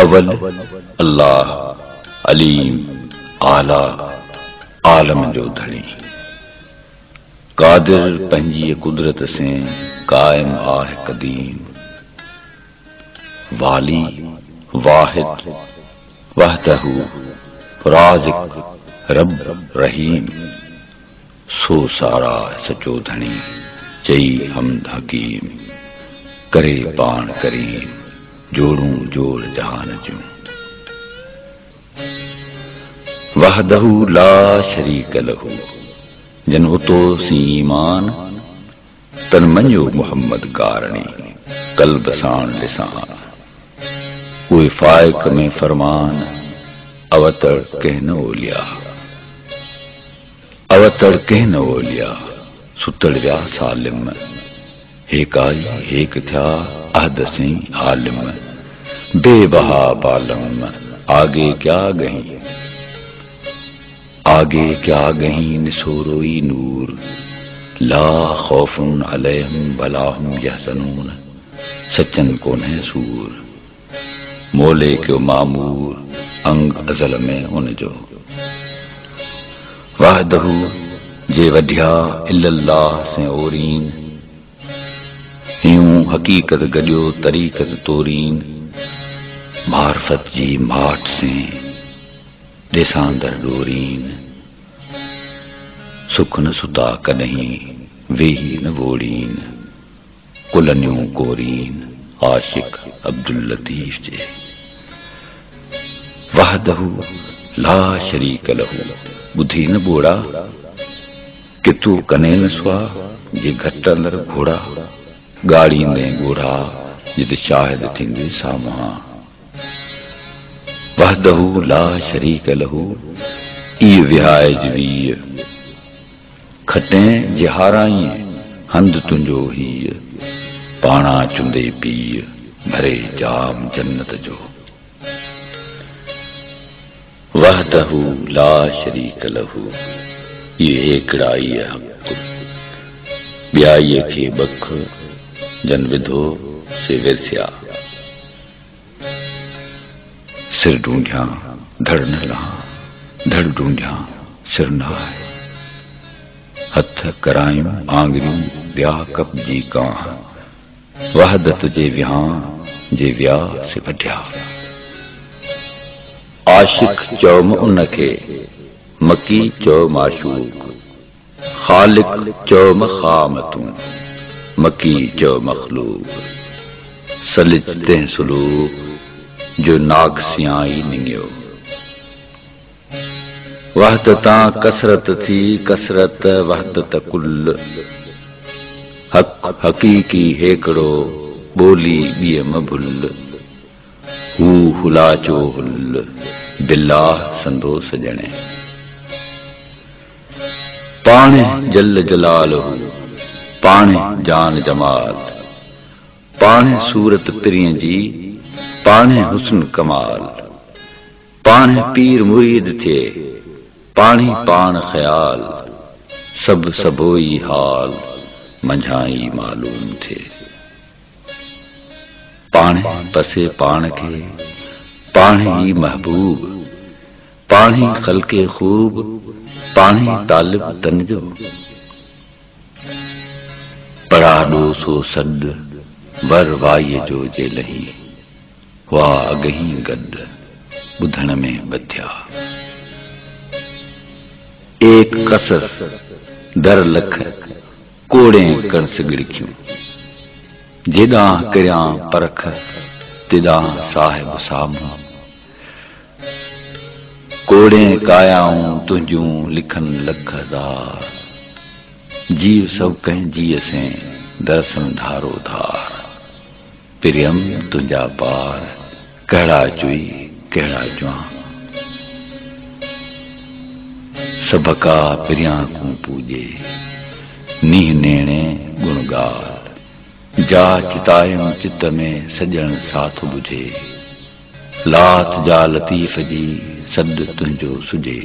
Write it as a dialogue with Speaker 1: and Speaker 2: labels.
Speaker 1: اول اللہ علیم آلہ عالم جو دھڑی۔ قادر پنجی قدرت سے قائم آہ قدیم۔ والی، واحد، وحدہ، رازق، رب، رحیم۔ سو سارا سچو دھنی چئی حمد حکیم۔ کرے پان کریم۔ جوڑوں جوڑ جہان جوں وحدہ لا شریک لہو جن اتو سی ایمان تن منجو محمد کارنی قلب سان لسان کوئی فائق میں فرمان اوتر کہنو لیا اوتر کہنو لیا ستڑ ویا سالم ایک آئی ایک تھا عہد سیں عالم، بے بہا بالم، آگے کیا گہیں؟ آگے کیا گہیں نسوروئی نور؟ لا خوف علیہم ولا ہم یحزنون، سچن کو نہ سور؟ مولے کے معمور انگ ازل میں ان جو۔ وحدہ، جے وڈیا اللہ سے اورین، ہیوں حقیقت گڈیو طریقت تورین۔ معرفت جی ماٹ سے دیساندر ڈورین سکھ نہ ستا کدہیں ویہی نہ ووڑین۔ کلنیوں گورین، عاشق عبداللطیف جے۔ وحدہ لا شریک لہو۔ بدھی نہ بوڑا کہ تو کنے نہ سوا، جے گھٹ اندر گھوڑا۔ گاڑی نے گھوڑا جد شاہد تھنگے سامہاں وحدہ لا شریک لہو ای وہائے جوی کھٹیں جہارائیں ہند تنجو ہی پانا چندے پی بھرے جام جنت جو وحدہ لا شریک لہو یہ ایکڑائی حق بیائی کے بکھ جن ودھو سے سر ڈونڈیا دھڑ نہ لہا دھڑ ڈونڈیا سر نہ آئے۔ ہتھ کرائیں، آنگریوں بیا کپ جی کہاں وحدت جے وہاں جے ویا سے بٹیا عاشق چوم ان کے، مکی چو معشوق خالق چو مخامتوں مکی چو مخلوق سلجتے سلوک جو ناکسیاں ہی نگیو وحدتا کسرت تھی کسرت وحدت کل۔ حق حقیقی ہیکڑو بولی بیم بھل۔ ہو ہلا چو ہل، باللہ سندو سجنے۔ پانے جل جلال ہو پانے جان جمال پانے صورت پرین جی پانے حسن کمال پانے پیر مرید تھے پانی پان خیال سب سبوئی حال منجھائی معلوم تھے پانے پسے پان کے پانے ہی محبوب پانی خلق خوب پانی طالب تنجو پڑا سو سد بر وائی جو جے لہی وا اگہیں گد بدھن میں بدھیا ایک قصر در لکھ کوڑے کر سگڑکیوں جدا کریاں پرکھ تدا صاحب سامو کوڑے کایاؤں تنجوں لکھن لکھ ہزار جیو سب کہیں جی سے درسن دھارو دھار پریم تنجا پار کہڑا چوئی کہڑا جوان سبکا پریاں کو پوجے نیہ نینے گنگار جا چتائم چت میں سجن ساتھ بجھے لات جا لطیف جی سد تنجو سجے